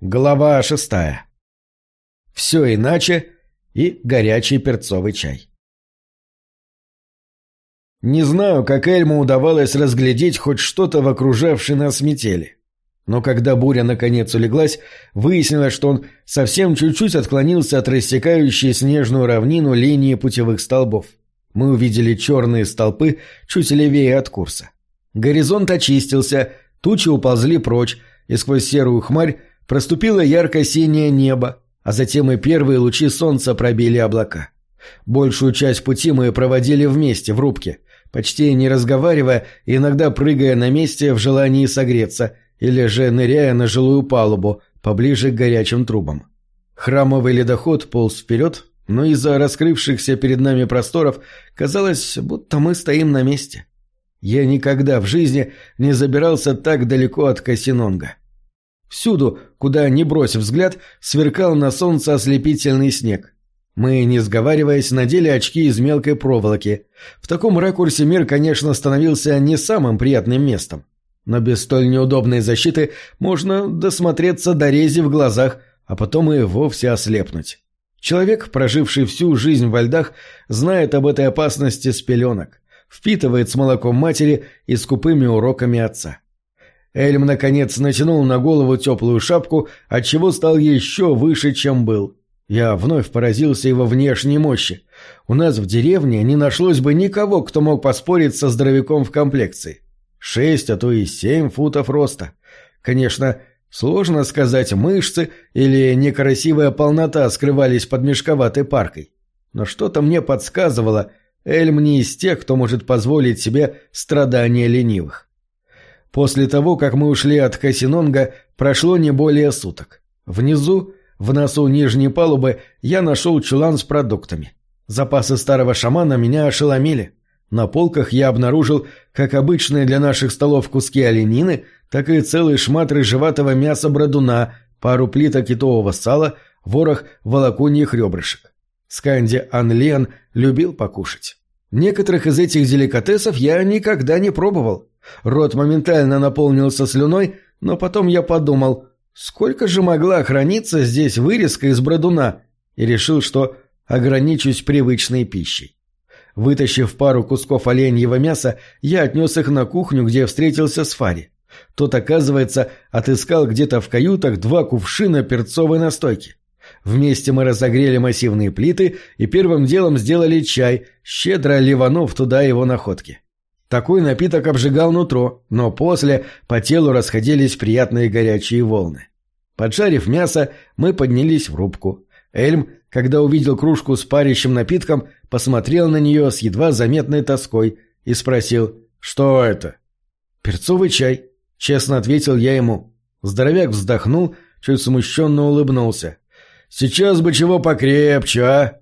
Глава шестая. Все иначе и горячий перцовый чай. Не знаю, как Эльму удавалось разглядеть хоть что-то в окружавшей нас метели. Но когда буря наконец улеглась, выяснилось, что он совсем чуть-чуть отклонился от рассекающей снежную равнину линии путевых столбов. Мы увидели черные столпы чуть левее от курса. Горизонт очистился, тучи уползли прочь, и сквозь серую хмарь проступило ярко-синее небо, а затем и первые лучи солнца пробили облака. Большую часть пути мы проводили вместе, в рубке, почти не разговаривая, иногда прыгая на месте в желании согреться, или же ныряя на жилую палубу, поближе к горячим трубам. Храмовый ледоход полз вперед, но из-за раскрывшихся перед нами просторов казалось, будто мы стоим на месте. Я никогда в жизни не забирался так далеко от Касинонга. Всюду, куда ни брось взгляд, сверкал на солнце ослепительный снег. Мы, не сговариваясь, надели очки из мелкой проволоки. В таком ракурсе мир, конечно, становился не самым приятным местом. Но без столь неудобной защиты можно досмотреться до рези в глазах, а потом и вовсе ослепнуть. Человек, проживший всю жизнь во льдах, знает об этой опасности с пеленок, впитывает с молоком матери и скупыми уроками отца. Эльм, наконец, натянул на голову теплую шапку, отчего стал еще выше, чем был. Я вновь поразился его внешней мощи. У нас в деревне не нашлось бы никого, кто мог поспорить со здоровяком в комплекции. Шесть, а то и семь футов роста. Конечно, сложно сказать, мышцы или некрасивая полнота скрывались под мешковатой паркой. Но что-то мне подсказывало, Эльм не из тех, кто может позволить себе страдания ленивых. После того, как мы ушли от Касинонга, прошло не более суток. Внизу, в носу нижней палубы, я нашел чулан с продуктами. Запасы старого шамана меня ошеломили. На полках я обнаружил как обычные для наших столов куски оленины, так и целый шмат рыжеватого мяса брадуна, пару плиток китового сала, ворох волокуньих ребрышек. Сканди Анлен любил покушать. Некоторых из этих деликатесов я никогда не пробовал. Рот моментально наполнился слюной, но потом я подумал, сколько же могла храниться здесь вырезка из бродуна, и решил, что ограничусь привычной пищей. Вытащив пару кусков оленьего мяса, я отнес их на кухню, где встретился с Фари. Тот, оказывается, отыскал где-то в каютах два кувшина перцовой настойки. Вместе мы разогрели массивные плиты и первым делом сделали чай, щедро ливанув туда его находки. Такой напиток обжигал нутро, но после по телу расходились приятные горячие волны. Поджарив мясо, мы поднялись в рубку. Эльм, когда увидел кружку с парящим напитком, посмотрел на нее с едва заметной тоской и спросил «Что это?» «Перцовый чай», — честно ответил я ему. Здоровяк вздохнул, чуть смущенно улыбнулся. «Сейчас бы чего покрепче, а?»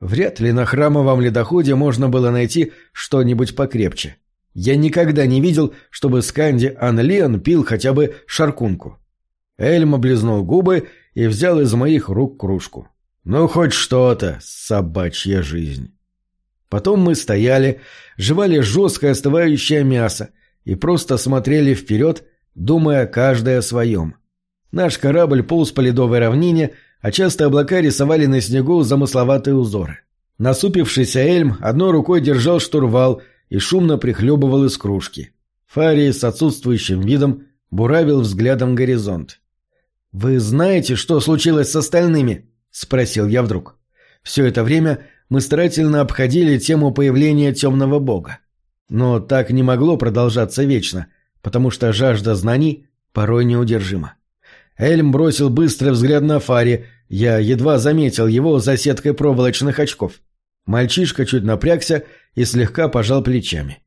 Вряд ли на храмовом ледоходе можно было найти что-нибудь покрепче. Я никогда не видел, чтобы Сканди Анлиан пил хотя бы шаркунку. Эльм облизнул губы и взял из моих рук кружку. Ну, хоть что-то, собачья жизнь. Потом мы стояли, жевали жесткое остывающее мясо и просто смотрели вперед, думая каждое о своем. Наш корабль полз по ледовой равнине, а часто облака рисовали на снегу замысловатые узоры. Насупившийся Эльм одной рукой держал штурвал — и шумно прихлебывал из кружки. Фарий с отсутствующим видом буравил взглядом горизонт. «Вы знаете, что случилось с остальными?» — спросил я вдруг. Все это время мы старательно обходили тему появления темного бога. Но так не могло продолжаться вечно, потому что жажда знаний порой неудержима. Эльм бросил быстрый взгляд на Фари, я едва заметил его за сеткой проволочных очков. Мальчишка чуть напрягся и слегка пожал плечами.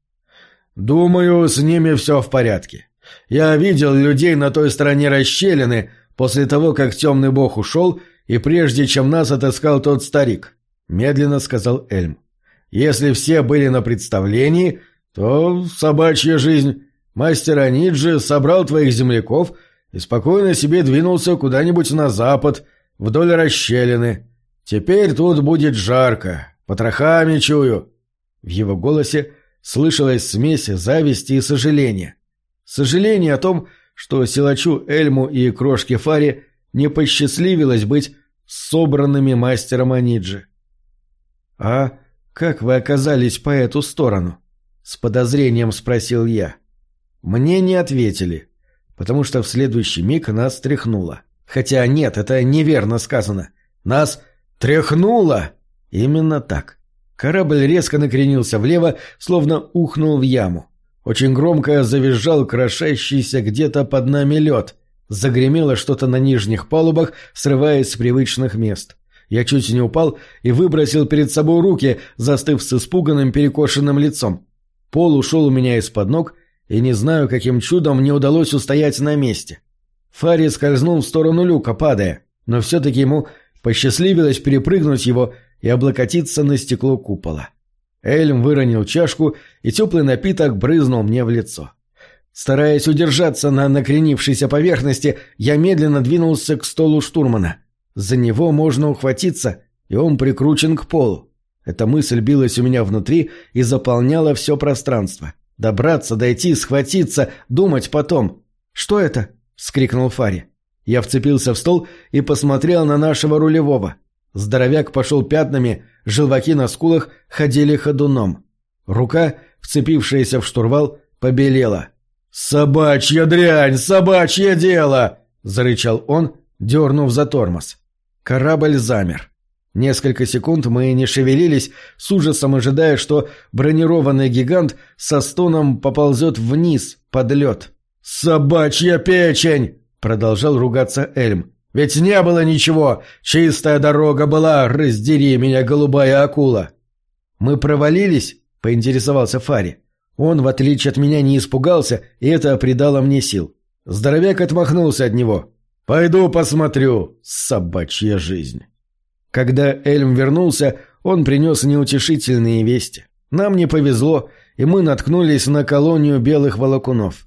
«Думаю, с ними все в порядке. Я видел людей на той стороне расщелины после того, как темный бог ушел, и прежде чем нас отыскал тот старик», — медленно сказал Эльм. «Если все были на представлении, то собачья жизнь. Мастер Аниджи собрал твоих земляков и спокойно себе двинулся куда-нибудь на запад, вдоль расщелины. Теперь тут будет жарко, Потрохами чую!» В его голосе слышалась смесь зависти и сожаления. Сожаление о том, что силачу Эльму и крошке Фаре не посчастливилось быть собранными мастером Аниджи. «А как вы оказались по эту сторону?» — с подозрением спросил я. Мне не ответили, потому что в следующий миг нас тряхнуло. Хотя нет, это неверно сказано. Нас тряхнуло! Именно так. Корабль резко накренился влево, словно ухнул в яму. Очень громко завизжал крошащийся где-то под нами лед. Загремело что-то на нижних палубах, срываясь с привычных мест. Я чуть не упал и выбросил перед собой руки, застыв с испуганным перекошенным лицом. Пол ушел у меня из-под ног, и не знаю, каким чудом мне удалось устоять на месте. Фарри скользнул в сторону люка, падая, но все-таки ему посчастливилось перепрыгнуть его и облокотиться на стекло купола. Эльм выронил чашку, и теплый напиток брызнул мне в лицо. Стараясь удержаться на накренившейся поверхности, я медленно двинулся к столу штурмана. За него можно ухватиться, и он прикручен к полу. Эта мысль билась у меня внутри и заполняла все пространство. Добраться, дойти, схватиться, думать потом. «Что это?» — вскрикнул Фари. Я вцепился в стол и посмотрел на нашего рулевого. Здоровяк пошел пятнами, желваки на скулах ходили ходуном. Рука, вцепившаяся в штурвал, побелела. «Собачья дрянь! Собачье дело!» — зарычал он, дернув за тормоз. Корабль замер. Несколько секунд мы не шевелились, с ужасом ожидая, что бронированный гигант со стоном поползет вниз, под лед. «Собачья печень!» — продолжал ругаться Эльм. Ведь не было ничего. Чистая дорога была, раздери меня, голубая акула. Мы провалились, поинтересовался Фари. Он, в отличие от меня, не испугался, и это придало мне сил. Здоровяк отмахнулся от него. «Пойду посмотрю. Собачья жизнь». Когда Эльм вернулся, он принес неутешительные вести. Нам не повезло, и мы наткнулись на колонию белых волокунов.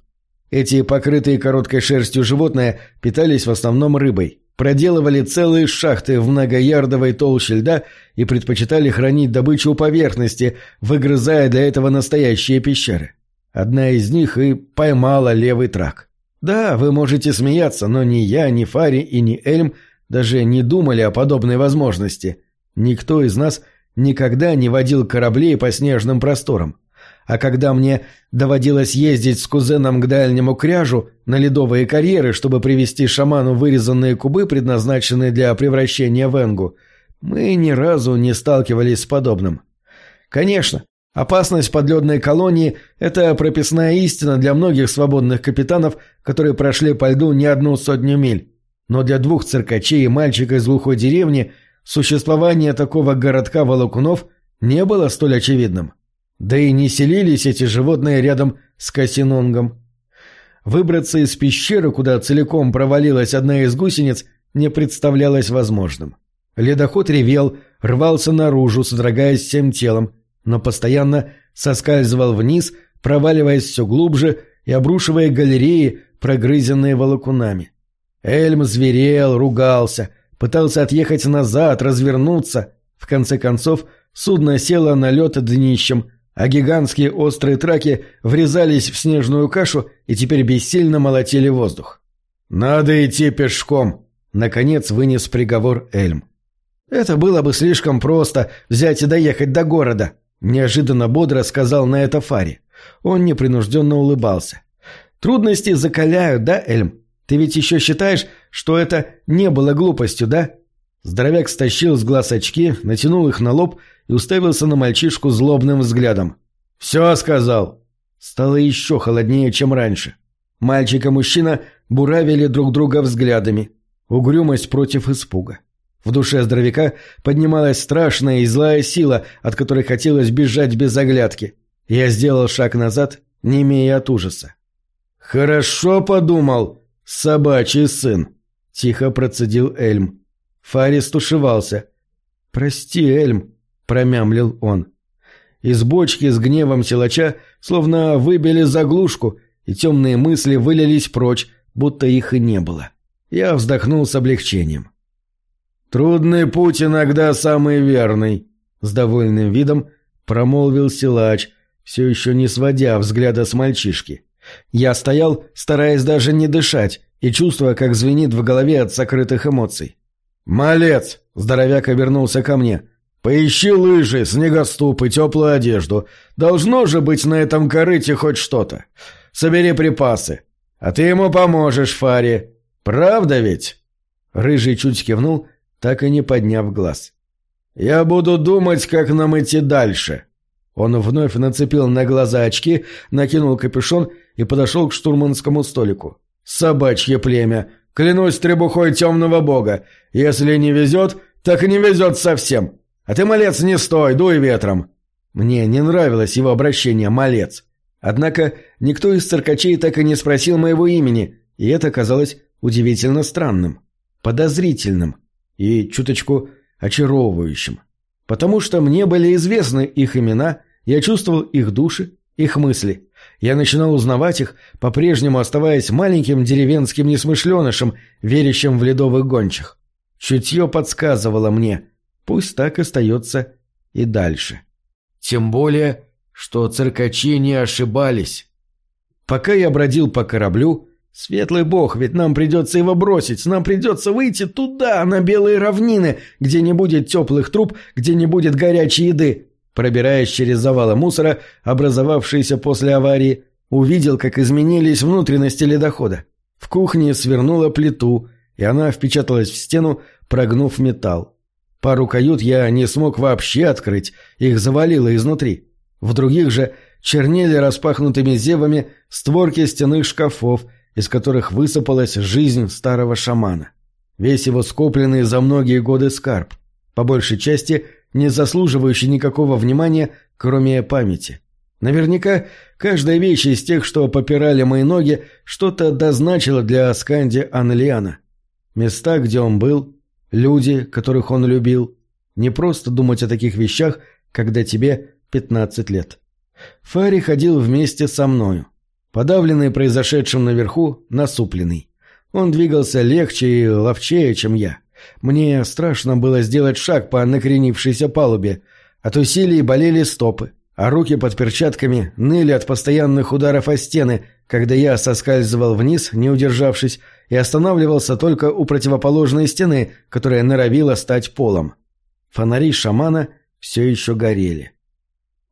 Эти покрытые короткой шерстью животные питались в основном рыбой проделывали целые шахты в многоярдовой толще льда и предпочитали хранить добычу у поверхности, выгрызая для этого настоящие пещеры. Одна из них и поймала левый трак. Да, вы можете смеяться, но ни я, ни Фари и ни Эльм даже не думали о подобной возможности. Никто из нас никогда не водил кораблей по снежным просторам. А когда мне доводилось ездить с кузеном к дальнему кряжу на ледовые карьеры, чтобы привезти шаману вырезанные кубы, предназначенные для превращения в энгу, мы ни разу не сталкивались с подобным. Конечно, опасность подледной колонии – это прописная истина для многих свободных капитанов, которые прошли по льду не одну сотню миль. Но для двух циркачей и мальчика из глухой деревни существование такого городка волокунов не было столь очевидным. Да и не селились эти животные рядом с Касинонгом. Выбраться из пещеры, куда целиком провалилась одна из гусениц, не представлялось возможным. Ледоход ревел, рвался наружу, содрогаясь всем телом, но постоянно соскальзывал вниз, проваливаясь все глубже и обрушивая галереи, прогрызенные волокунами. Эльм зверел, ругался, пытался отъехать назад, развернуться. В конце концов, судно село на лед днищем, а гигантские острые траки врезались в снежную кашу и теперь бессильно молотили воздух. «Надо идти пешком», — наконец вынес приговор Эльм. «Это было бы слишком просто взять и доехать до города», — неожиданно бодро сказал на это Фари. Он непринужденно улыбался. «Трудности закаляют, да, Эльм? Ты ведь еще считаешь, что это не было глупостью, да?» Здоровяк стащил с глаз очки, натянул их на лоб и уставился на мальчишку злобным взглядом. «Все сказал!» Стало еще холоднее, чем раньше. Мальчик и мужчина буравили друг друга взглядами. Угрюмость против испуга. В душе здоровяка поднималась страшная и злая сила, от которой хотелось бежать без оглядки. Я сделал шаг назад, не имея от ужаса. «Хорошо подумал, собачий сын», — тихо процедил Эльм. Фарис тушевался. «Прости, Эльм», — промямлил он. Из бочки с гневом силача словно выбили заглушку, и темные мысли вылились прочь, будто их и не было. Я вздохнул с облегчением. «Трудный путь иногда самый верный», — с довольным видом промолвил силач, все еще не сводя взгляда с мальчишки. Я стоял, стараясь даже не дышать, и чувствуя, как звенит в голове от сокрытых эмоций. «Малец!» — здоровяк обернулся ко мне. «Поищи лыжи, снегоступ и теплую одежду. Должно же быть на этом корыте хоть что-то. Собери припасы. А ты ему поможешь, Фари. Правда ведь?» Рыжий чуть кивнул, так и не подняв глаз. «Я буду думать, как нам идти дальше». Он вновь нацепил на глаза очки, накинул капюшон и подошел к штурманскому столику. «Собачье племя! Клянусь требухой темного бога! Если не везет, так и не везет совсем! А ты, малец, не стой, дуй ветром!» Мне не нравилось его обращение «малец». Однако никто из циркачей так и не спросил моего имени, и это казалось удивительно странным, подозрительным и чуточку очаровывающим. Потому что мне были известны их имена, я чувствовал их души, их мысли. Я начинал узнавать их, по-прежнему оставаясь маленьким деревенским несмышленышем, верящим в ледовых гончих. Чутье подсказывало мне, пусть так остается и дальше. Тем более, что циркачи не ошибались. Пока я бродил по кораблю, Светлый бог, ведь нам придется его бросить, нам придется выйти туда, на белые равнины, где не будет теплых труб, где не будет горячей еды. Пробираясь через завалы мусора, образовавшиеся после аварии, увидел, как изменились внутренности ледохода. В кухне свернула плиту, и она впечаталась в стену, прогнув металл. Пару кают я не смог вообще открыть, их завалило изнутри. В других же чернели распахнутыми зевами створки стенных шкафов – из которых высыпалась жизнь старого шамана. Весь его скопленный за многие годы скарб, по большей части не заслуживающий никакого внимания, кроме памяти. Наверняка каждая вещь из тех, что попирали мои ноги, что-то дозначила для Асканди Анлиана. Места, где он был, люди, которых он любил. Не просто думать о таких вещах, когда тебе 15 лет. Фари ходил вместе со мною. Подавленный произошедшим наверху, насупленный. Он двигался легче и ловчее, чем я. Мне страшно было сделать шаг по накренившейся палубе. От усилий болели стопы, а руки под перчатками ныли от постоянных ударов о стены, когда я соскальзывал вниз, не удержавшись, и останавливался только у противоположной стены, которая норовила стать полом. Фонари шамана все еще горели.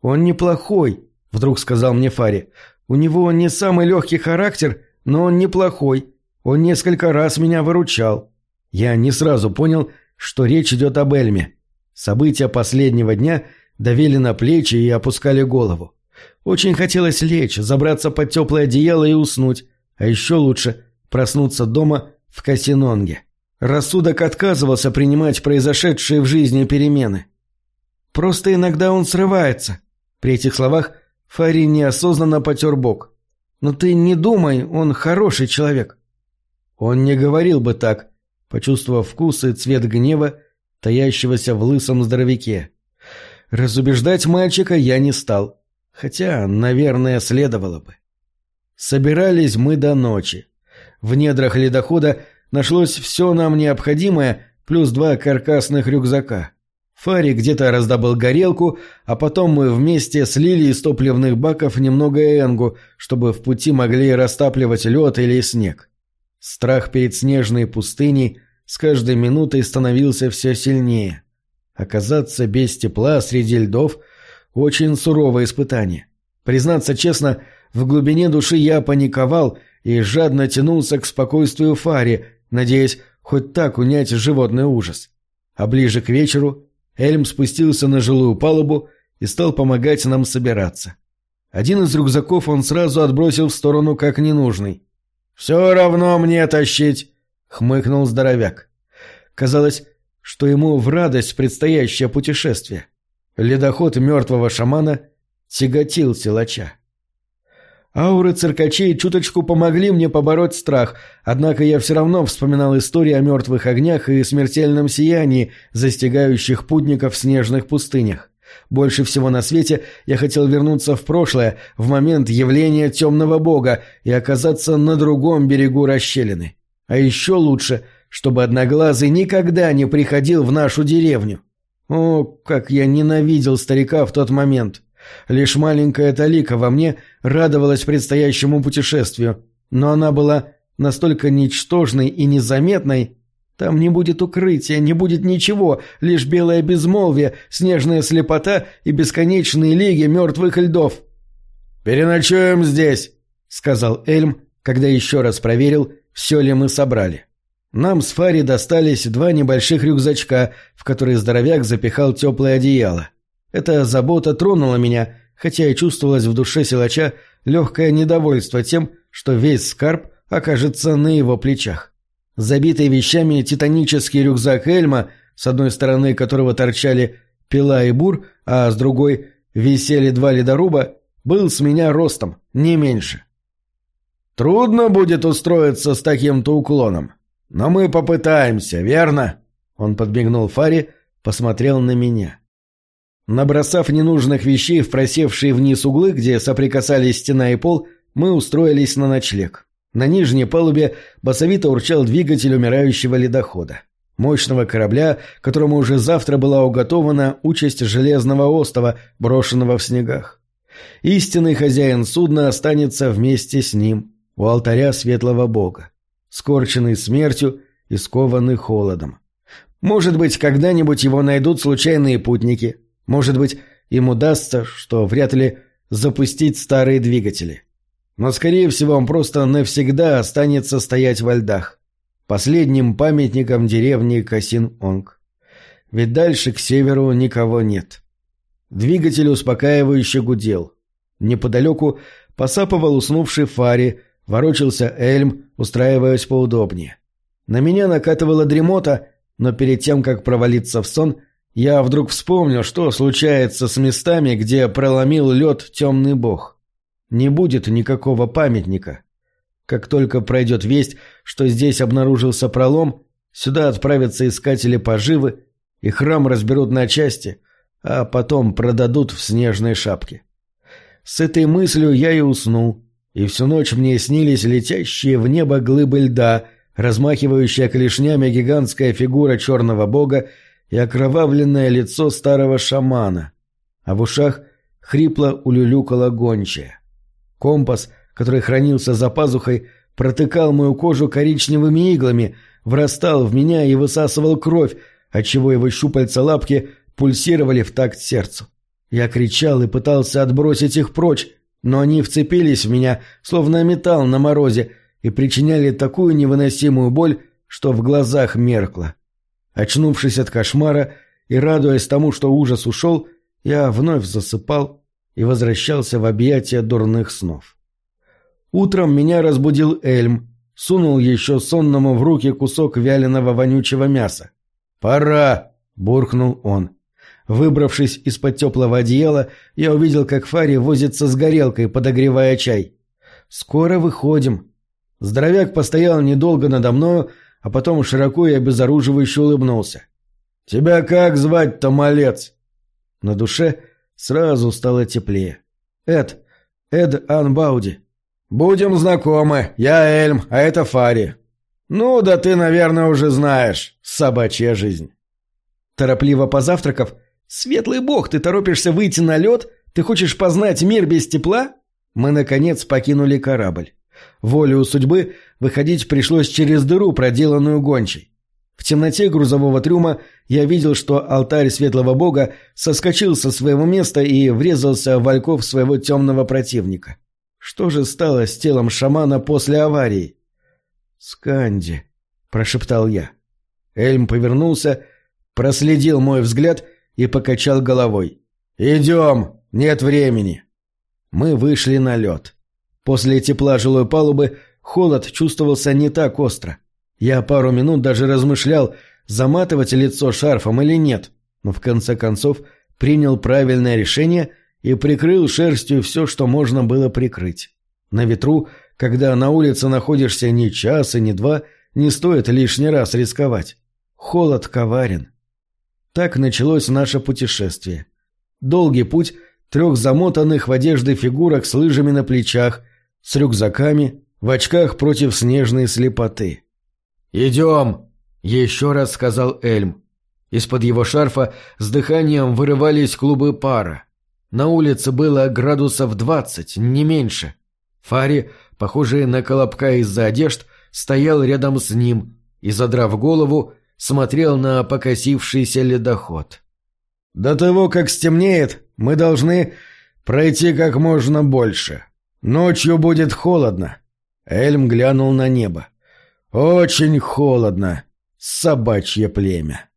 «Он неплохой», — вдруг сказал мне Фари. У него не самый легкий характер, но он неплохой. Он несколько раз меня выручал. Я не сразу понял, что речь идет об Эльме. События последнего дня давили на плечи и опускали голову. Очень хотелось лечь, забраться под теплое одеяло и уснуть, а еще лучше проснуться дома в Касинонге. Рассудок отказывался принимать произошедшие в жизни перемены. Просто иногда он срывается. При этих словах Фари неосознанно потер бок. «Но ты не думай, он хороший человек». Он не говорил бы так, почувствовав вкус и цвет гнева, таящегося в лысом здоровяке. Разубеждать мальчика я не стал, хотя, наверное, следовало бы. Собирались мы до ночи. В недрах ледохода нашлось все нам необходимое, плюс два каркасных рюкзака. Фари где-то раздобыл горелку, а потом мы вместе слили из топливных баков немного энгу, чтобы в пути могли растапливать лед или снег. Страх перед снежной пустыней с каждой минутой становился все сильнее. Оказаться без тепла среди льдов – очень суровое испытание. Признаться честно, в глубине души я паниковал и жадно тянулся к спокойствию Фари, надеясь хоть так унять животный ужас. А ближе к вечеру Эльм спустился на жилую палубу и стал помогать нам собираться. Один из рюкзаков он сразу отбросил в сторону как ненужный. «Все равно мне тащить!» — хмыкнул здоровяк. Казалось, что ему в радость предстоящее путешествие. Ледоход мертвого шамана тяготил силача. Ауры циркачей чуточку помогли мне побороть страх, однако я все равно вспоминал истории о мертвых огнях и смертельном сиянии, застигающих путников в снежных пустынях. Больше всего на свете я хотел вернуться в прошлое, в момент явления темного бога, и оказаться на другом берегу расщелины. А еще лучше, чтобы Одноглазый никогда не приходил в нашу деревню. О, как я ненавидел старика в тот момент!» Лишь маленькая талика во мне радовалась предстоящему путешествию, но она была настолько ничтожной и незаметной, там не будет укрытия, не будет ничего, лишь белое безмолвие, снежная слепота и бесконечные лиги мертвых льдов. «Переночуем здесь», — сказал Эльм, когда еще раз проверил, все ли мы собрали. Нам с Фари достались два небольших рюкзачка, в которые здоровяк запихал теплое одеяло. Эта забота тронула меня, хотя и чувствовалось в душе силача легкое недовольство тем, что весь скарб окажется на его плечах. Забитый вещами титанический рюкзак Эльма, с одной стороны которого торчали пила и бур, а с другой висели два ледоруба, был с меня ростом, не меньше. «Трудно будет устроиться с таким-то уклоном», «Но мы попытаемся, верно?» Он подмигнул Фаре, посмотрел на меня. Набросав ненужных вещей в просевшие вниз углы, где соприкасались стена и пол, мы устроились на ночлег. На нижней палубе басовито урчал двигатель умирающего ледохода. Мощного корабля, которому уже завтра была уготована участь железного остова, брошенного в снегах. Истинный хозяин судна останется вместе с ним, у алтаря светлого бога скорченный смертью и скованный холодом. Может быть, когда-нибудь его найдут случайные путники. Может быть, им удастся, что вряд ли, запустить старые двигатели. Но, скорее всего, он просто навсегда останется стоять во льдах. Последним памятником деревни Касин-Онг. Ведь дальше к северу никого нет. Двигатель успокаивающе гудел. Неподалеку посапывал уснувший Фари, Ворочался Эльм, устраиваясь поудобнее. На меня накатывала дремота, но перед тем, как провалиться в сон, я вдруг вспомнил, что случается с местами, где проломил лед темный бог. Не будет никакого памятника. Как только пройдет весть, что здесь обнаружился пролом, сюда отправятся искатели поживы, и храм разберут на части, а потом продадут в снежной шапке. С этой мыслью я и уснул, и всю ночь мне снились летящие в небо глыбы льда, размахивающая клешнями гигантская фигура черного бога и окровавленное лицо старого шамана, а в ушах хрипло улюлюкала гончая. Компас, который хранился за пазухой, протыкал мою кожу коричневыми иглами, врастал в меня и высасывал кровь, отчего его щупальца-лапки пульсировали в такт сердцу. Я кричал и пытался отбросить их прочь, но они вцепились в меня, словно металл на морозе, и причиняли такую невыносимую боль, что в глазах меркло. Очнувшись от кошмара и радуясь тому, что ужас ушел, я вновь засыпал и возвращался в объятия дурных снов. Утром меня разбудил Эльм, сунул еще сонному в руки кусок вяленого вонючего мяса. «Пора!» — буркнул он. Выбравшись из-под теплого одеяла, я увидел, как Фари возится с горелкой, подогревая чай. «Скоро выходим». Здоровяк постоял недолго надо мною, а потом широко и обезоруживающе улыбнулся. «Тебя как звать-то, малец?» На душе сразу стало теплее. «Эд, Эд Анбауди». «Будем знакомы. Я Эльм, а это Фари». «Ну, да ты, наверное, уже знаешь. Собачья жизнь». Торопливо позавтракав, «Светлый бог, ты торопишься выйти на лед? Ты хочешь познать мир без тепла?» Мы, наконец, покинули корабль. Волею судьбы выходить пришлось через дыру, проделанную гончей. В темноте грузового трюма я видел, что алтарь светлого бога соскочил со своего места и врезался в вальков своего темного противника. Что же стало с телом шамана после аварии? «Сканди», — прошептал я. Эльм повернулся, проследил мой взгляд — и покачал головой. «Идем! Нет времени!» Мы вышли на лед. После тепла жилой палубы холод чувствовался не так остро. Я пару минут даже размышлял, заматывать лицо шарфом или нет, но в конце концов принял правильное решение и прикрыл шерстью все, что можно было прикрыть. На ветру, когда на улице находишься ни час и ни два, не стоит лишний раз рисковать. Холод коварен. Так началось наше путешествие. Долгий путь трех замотанных в одежды фигурок с лыжами на плечах, с рюкзаками, в очках против снежной слепоты. «Идем!» — еще раз сказал Эльм. Из-под его шарфа с дыханием вырывались клубы пара. На улице было градусов двадцать, не меньше. Фари, похожие на колобка из-за одежд, стоял рядом с ним и, задрав голову, смотрел на покосившийся ледоход. «До того, как стемнеет, мы должны пройти как можно больше. Ночью будет холодно». Эльм глянул на небо. «Очень холодно. Собачье племя».